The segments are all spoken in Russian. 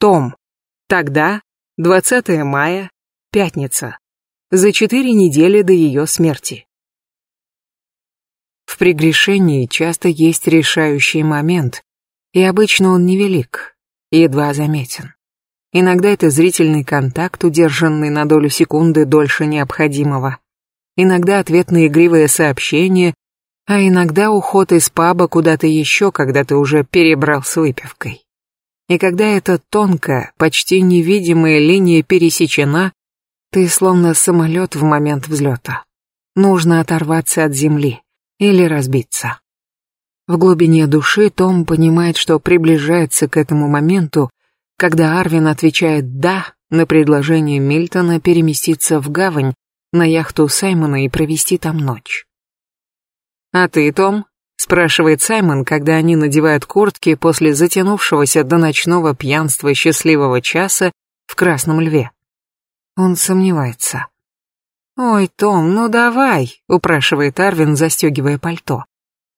Том. Тогда, 20 мая, пятница. За четыре недели до ее смерти. В прегрешении часто есть решающий момент, и обычно он невелик, едва заметен. Иногда это зрительный контакт, удержанный на долю секунды дольше необходимого. Иногда ответ на игривое сообщение, а иногда уход из паба куда-то еще, когда ты уже перебрал с выпивкой. И когда эта тонкая, почти невидимая линия пересечена, ты словно самолет в момент взлета. Нужно оторваться от земли или разбиться. В глубине души Том понимает, что приближается к этому моменту, когда Арвин отвечает «да» на предложение Мильтона переместиться в гавань на яхту Саймона и провести там ночь. «А ты, Том?» спрашивает Саймон, когда они надевают куртки после затянувшегося до ночного пьянства счастливого часа в Красном Льве. Он сомневается. «Ой, Том, ну давай», — упрашивает Арвин, застегивая пальто.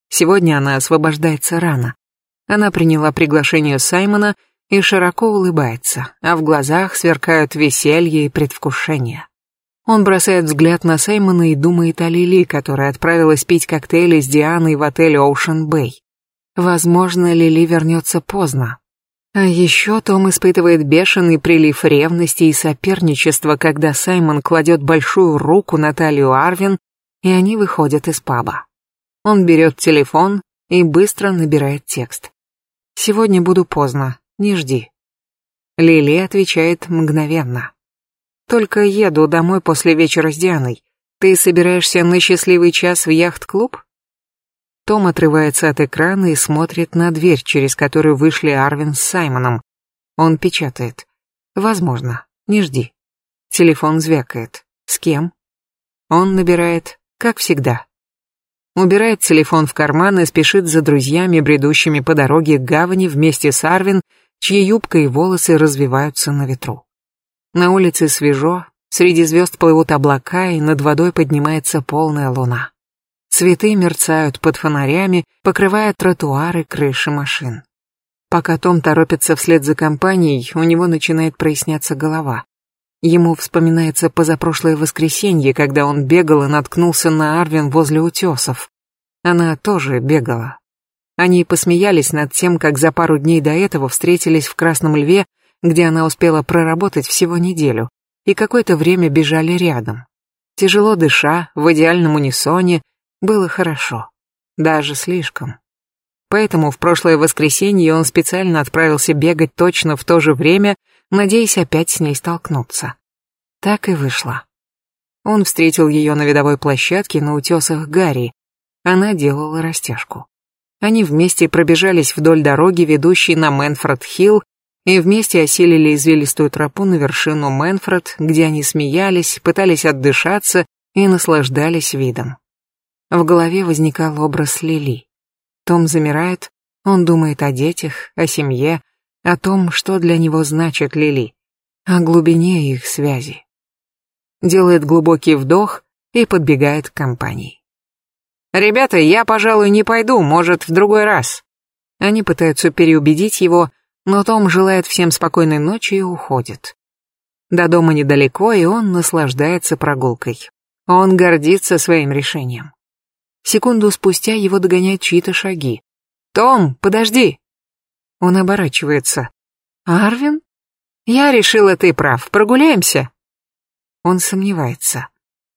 Сегодня она освобождается рано. Она приняла приглашение Саймона и широко улыбается, а в глазах сверкают веселье и предвкушение. Он бросает взгляд на Саймона и думает о Лили, которая отправилась пить коктейли с Дианой в отеле Ocean Bay. Возможно, Лили вернется поздно. А еще Том испытывает бешеный прилив ревности и соперничества, когда Саймон кладет большую руку на талию Арвин, и они выходят из паба. Он берет телефон и быстро набирает текст. «Сегодня буду поздно, не жди». Лили отвечает мгновенно. Только еду домой после вечера с Дианой. Ты собираешься на счастливый час в яхт-клуб? Том отрывается от экрана и смотрит на дверь, через которую вышли Арвин с Саймоном. Он печатает. Возможно. Не жди. Телефон звякает. С кем? Он набирает, как всегда. Убирает телефон в карман и спешит за друзьями, бредущими по дороге к гавани вместе с Арвин, чьи юбка и волосы развиваются на ветру. На улице свежо, среди звезд плывут облака, и над водой поднимается полная луна. Цветы мерцают под фонарями, покрывая тротуары, крыши машин. Пока Том торопится вслед за компанией, у него начинает проясняться голова. Ему вспоминается позапрошлое воскресенье, когда он бегал и наткнулся на Арвин возле утесов. Она тоже бегала. Они посмеялись над тем, как за пару дней до этого встретились в Красном Льве где она успела проработать всего неделю, и какое-то время бежали рядом. Тяжело дыша, в идеальном унисоне, было хорошо. Даже слишком. Поэтому в прошлое воскресенье он специально отправился бегать точно в то же время, надеясь опять с ней столкнуться. Так и вышло. Он встретил ее на видовой площадке на утесах Гарри. Она делала растяжку. Они вместе пробежались вдоль дороги, ведущей на Мэнфорд-Хилл, и вместе осилили извилистую тропу на вершину Мэнфред, где они смеялись, пытались отдышаться и наслаждались видом. В голове возникал образ Лили. Том замирает, он думает о детях, о семье, о том, что для него значит Лили, о глубине их связи. Делает глубокий вдох и подбегает к компании. «Ребята, я, пожалуй, не пойду, может, в другой раз». Они пытаются переубедить его, но Том желает всем спокойной ночи и уходит. До дома недалеко, и он наслаждается прогулкой. Он гордится своим решением. Секунду спустя его догоняют чьи-то шаги. «Том, подожди!» Он оборачивается. «Арвин? Я решила, ты прав. Прогуляемся?» Он сомневается.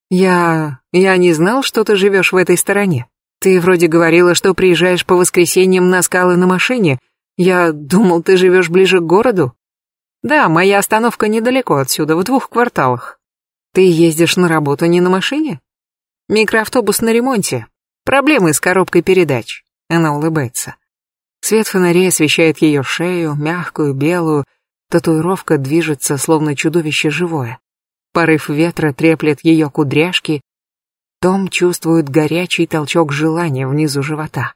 «Я... я не знал, что ты живешь в этой стороне. Ты вроде говорила, что приезжаешь по воскресеньям на скалы на машине, я думал, ты живешь ближе к городу. Да, моя остановка недалеко отсюда, в двух кварталах. Ты ездишь на работу а не на машине? Микроавтобус на ремонте. Проблемы с коробкой передач. Она улыбается. Свет фонарей освещает ее шею, мягкую, белую. Татуировка движется, словно чудовище живое. Порыв ветра треплет ее кудряшки. Том чувствует горячий толчок желания внизу живота.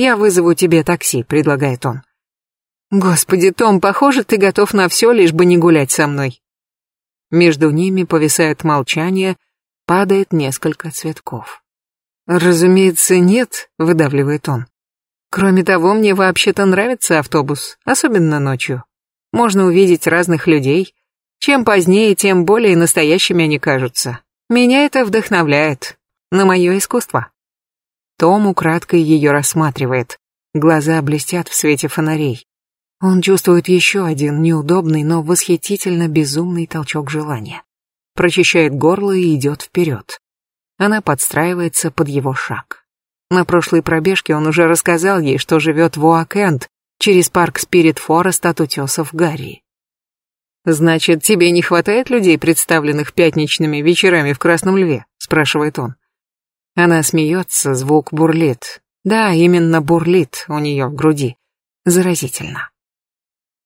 Я вызову тебе такси», — предлагает он. «Господи, Том, похоже, ты готов на все, лишь бы не гулять со мной». Между ними повисает молчание, падает несколько цветков. «Разумеется, нет», — выдавливает он. «Кроме того, мне вообще-то нравится автобус, особенно ночью. Можно увидеть разных людей. Чем позднее, тем более настоящими они кажутся. Меня это вдохновляет на мое искусство». Том украдкой ее рассматривает. Глаза блестят в свете фонарей. Он чувствует еще один неудобный, но восхитительно безумный толчок желания. Прочищает горло и идет вперед. Она подстраивается под его шаг. На прошлой пробежке он уже рассказал ей, что живет в Уакенд, через парк Спирит Форест от утесов Гарри. «Значит, тебе не хватает людей, представленных пятничными вечерами в Красном Льве?» – спрашивает он. Она смеется, звук бурлит. Да, именно бурлит у нее в груди. Заразительно.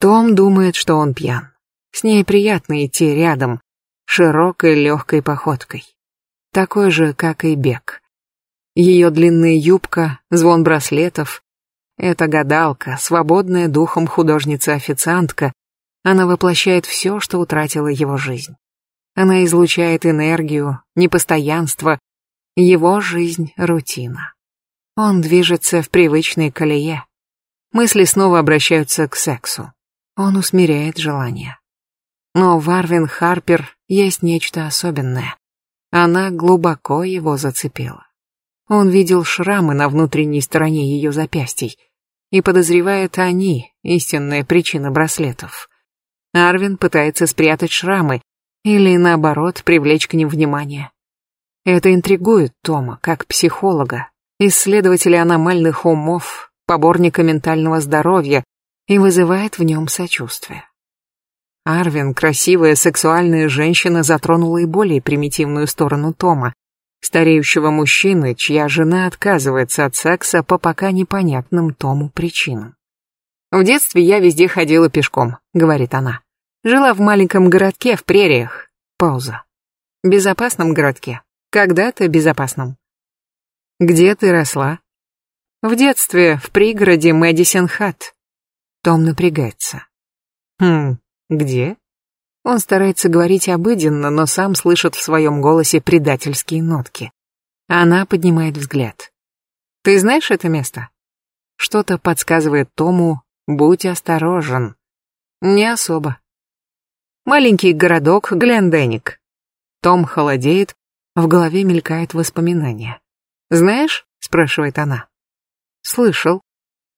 Том думает, что он пьян. С ней приятно идти рядом, широкой легкой походкой. Такой же, как и бег. Ее длинная юбка, звон браслетов. Это гадалка, свободная духом художница-официантка. Она воплощает все, что утратила его жизнь. Она излучает энергию, непостоянство, его жизнь — рутина. Он движется в привычной колее. Мысли снова обращаются к сексу. Он усмиряет желание. Но в Арвин Харпер есть нечто особенное. Она глубоко его зацепила. Он видел шрамы на внутренней стороне ее запястий и подозревает они истинная причина браслетов. Арвин пытается спрятать шрамы или, наоборот, привлечь к ним внимание. Это интригует Тома, как психолога, исследователя аномальных умов, поборника ментального здоровья и вызывает в нем сочувствие. Арвин, красивая сексуальная женщина, затронула и более примитивную сторону Тома, стареющего мужчины, чья жена отказывается от секса по пока непонятным Тому причинам. «В детстве я везде ходила пешком», — говорит она. «Жила в маленьком городке в прериях». Пауза. «Безопасном городке, когда-то безопасном. Где ты росла? В детстве в пригороде Мэдисон-Хат. Том напрягается. Хм, где? Он старается говорить обыденно, но сам слышит в своем голосе предательские нотки. Она поднимает взгляд. Ты знаешь это место? Что-то подсказывает Тому, будь осторожен. Не особо. Маленький городок Гленденик. Том холодеет, в голове мелькают воспоминания. «Знаешь?» — спрашивает она. «Слышал».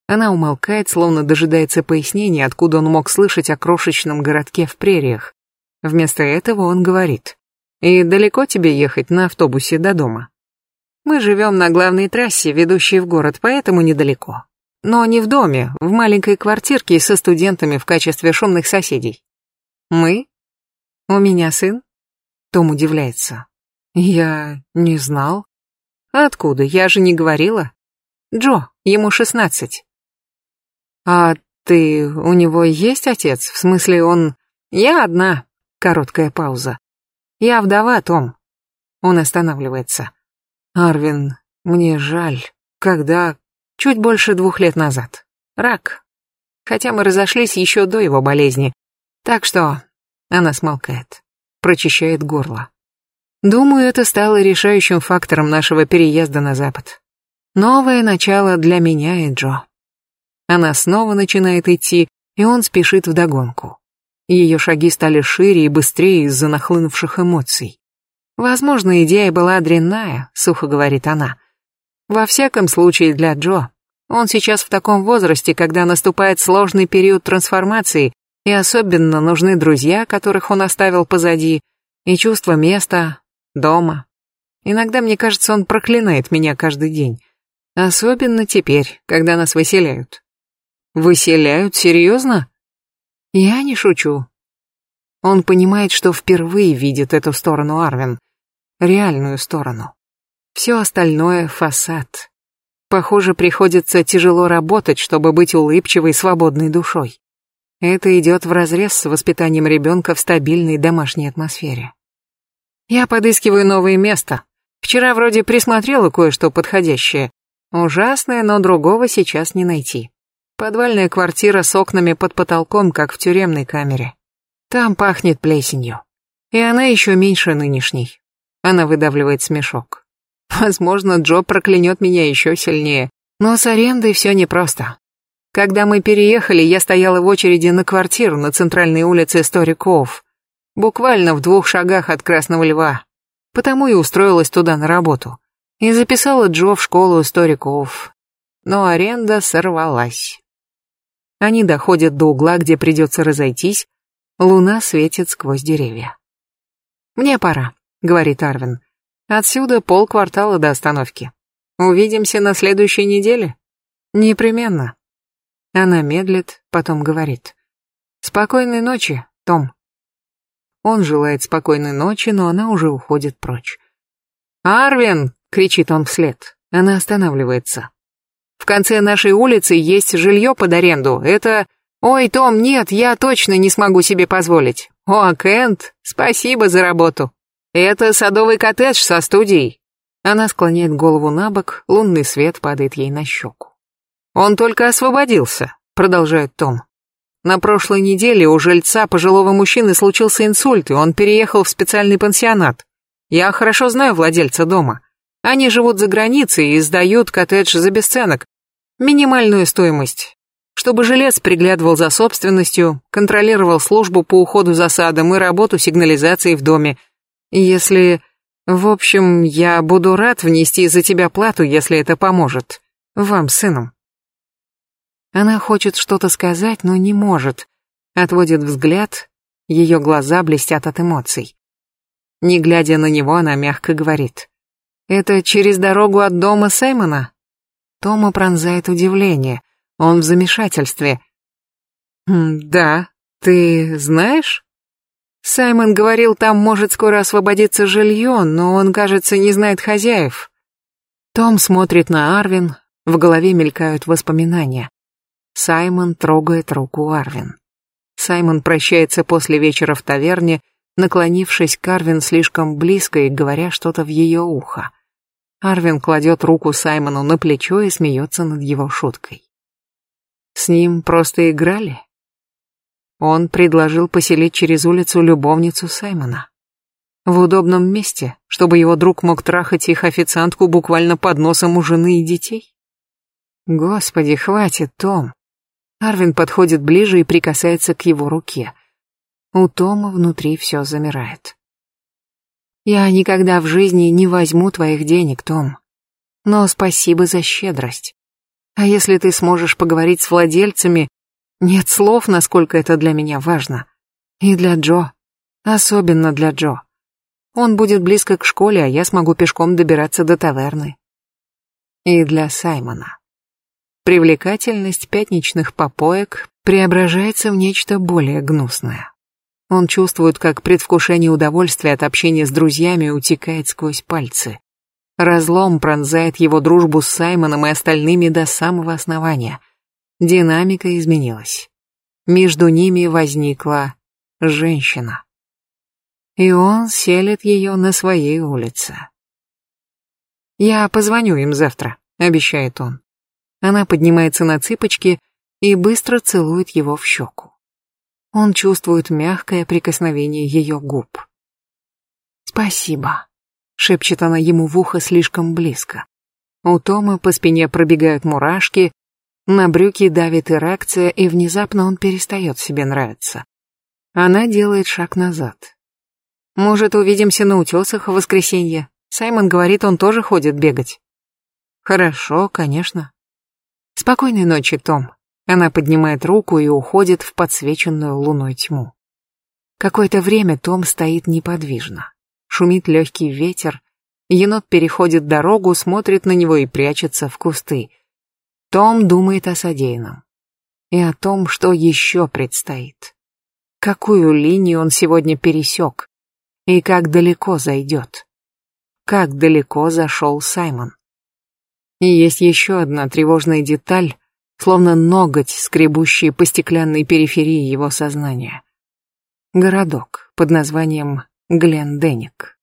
Она умолкает, словно дожидается пояснения, откуда он мог слышать о крошечном городке в прериях. Вместо этого он говорит. «И далеко тебе ехать на автобусе до дома?» «Мы живем на главной трассе, ведущей в город, поэтому недалеко. Но не в доме, в маленькой квартирке со студентами в качестве шумных соседей». «Мы?» «У меня сын?» Том удивляется. Я не знал. Откуда? Я же не говорила. Джо, ему шестнадцать. А ты, у него есть отец? В смысле, он... Я одна. Короткая пауза. Я вдова, Том. Он останавливается. Арвин, мне жаль. Когда? Чуть больше двух лет назад. Рак. Хотя мы разошлись еще до его болезни. Так что... Она смолкает. Прочищает горло. Думаю, это стало решающим фактором нашего переезда на Запад. Новое начало для меня и Джо. Она снова начинает идти, и он спешит вдогонку. Ее шаги стали шире и быстрее из-за нахлынувших эмоций. «Возможно, идея была дрянная», — сухо говорит она. «Во всяком случае для Джо. Он сейчас в таком возрасте, когда наступает сложный период трансформации, и особенно нужны друзья, которых он оставил позади, и чувство места, дома. Иногда мне кажется, он проклинает меня каждый день. Особенно теперь, когда нас выселяют. Выселяют? Серьезно? Я не шучу. Он понимает, что впервые видит эту сторону Арвин. Реальную сторону. Все остальное — фасад. Похоже, приходится тяжело работать, чтобы быть улыбчивой, свободной душой. Это идет вразрез с воспитанием ребенка в стабильной домашней атмосфере. Я подыскиваю новое место. Вчера вроде присмотрела кое-что подходящее. Ужасное, но другого сейчас не найти. Подвальная квартира с окнами под потолком, как в тюремной камере. Там пахнет плесенью. И она еще меньше нынешней. Она выдавливает смешок. Возможно, Джо проклянет меня еще сильнее. Но с арендой все непросто. Когда мы переехали, я стояла в очереди на квартиру на центральной улице Сториков буквально в двух шагах от Красного Льва, потому и устроилась туда на работу. И записала Джо в школу историков. Но аренда сорвалась. Они доходят до угла, где придется разойтись. Луна светит сквозь деревья. «Мне пора», — говорит Арвин. «Отсюда полквартала до остановки. Увидимся на следующей неделе?» «Непременно». Она медлит, потом говорит. «Спокойной ночи, Том». Он желает спокойной ночи, но она уже уходит прочь. «Арвин!» — кричит он вслед. Она останавливается. «В конце нашей улицы есть жилье под аренду. Это...» «Ой, Том, нет, я точно не смогу себе позволить. О, Кент, спасибо за работу. Это садовый коттедж со студией». Она склоняет голову на бок, лунный свет падает ей на щеку. «Он только освободился», — продолжает Том. На прошлой неделе у жильца пожилого мужчины случился инсульт, и он переехал в специальный пансионат. Я хорошо знаю владельца дома. Они живут за границей и сдают коттедж за бесценок. Минимальную стоимость. Чтобы жилец приглядывал за собственностью, контролировал службу по уходу за садом и работу сигнализации в доме. Если... В общем, я буду рад внести за тебя плату, если это поможет. Вам, сыном. Она хочет что-то сказать, но не может. Отводит взгляд, ее глаза блестят от эмоций. Не глядя на него, она мягко говорит. «Это через дорогу от дома Саймона?» Тома пронзает удивление. Он в замешательстве. «Да, ты знаешь?» Саймон говорил, там может скоро освободиться жилье, но он, кажется, не знает хозяев. Том смотрит на Арвин, в голове мелькают воспоминания. Саймон трогает руку Арвин. Саймон прощается после вечера в таверне, наклонившись к Арвин слишком близко и говоря что-то в ее ухо. Арвин кладет руку Саймону на плечо и смеется над его шуткой. С ним просто играли? Он предложил поселить через улицу любовницу Саймона. В удобном месте, чтобы его друг мог трахать их официантку буквально под носом у жены и детей? Господи, хватит, Том. Арвин подходит ближе и прикасается к его руке. У Тома внутри все замирает. «Я никогда в жизни не возьму твоих денег, Том. Но спасибо за щедрость. А если ты сможешь поговорить с владельцами, нет слов, насколько это для меня важно. И для Джо. Особенно для Джо. Он будет близко к школе, а я смогу пешком добираться до таверны. И для Саймона привлекательность пятничных попоек преображается в нечто более гнусное. Он чувствует, как предвкушение удовольствия от общения с друзьями утекает сквозь пальцы. Разлом пронзает его дружбу с Саймоном и остальными до самого основания. Динамика изменилась. Между ними возникла женщина. И он селит ее на своей улице. «Я позвоню им завтра», — обещает он. Она поднимается на цыпочки и быстро целует его в щеку. Он чувствует мягкое прикосновение ее губ. «Спасибо», — шепчет она ему в ухо слишком близко. У Тома по спине пробегают мурашки, на брюки давит эрекция, и внезапно он перестает себе нравиться. Она делает шаг назад. «Может, увидимся на утесах в воскресенье? Саймон говорит, он тоже ходит бегать». «Хорошо, конечно», Спокойной ночи, Том. Она поднимает руку и уходит в подсвеченную луной тьму. Какое-то время Том стоит неподвижно. Шумит легкий ветер. Енот переходит дорогу, смотрит на него и прячется в кусты. Том думает о содеянном. И о том, что еще предстоит. Какую линию он сегодня пересек. И как далеко зайдет. Как далеко зашел Саймон. И есть еще одна тревожная деталь, словно ноготь, скребущий по стеклянной периферии его сознания. Городок под названием Глен Денник.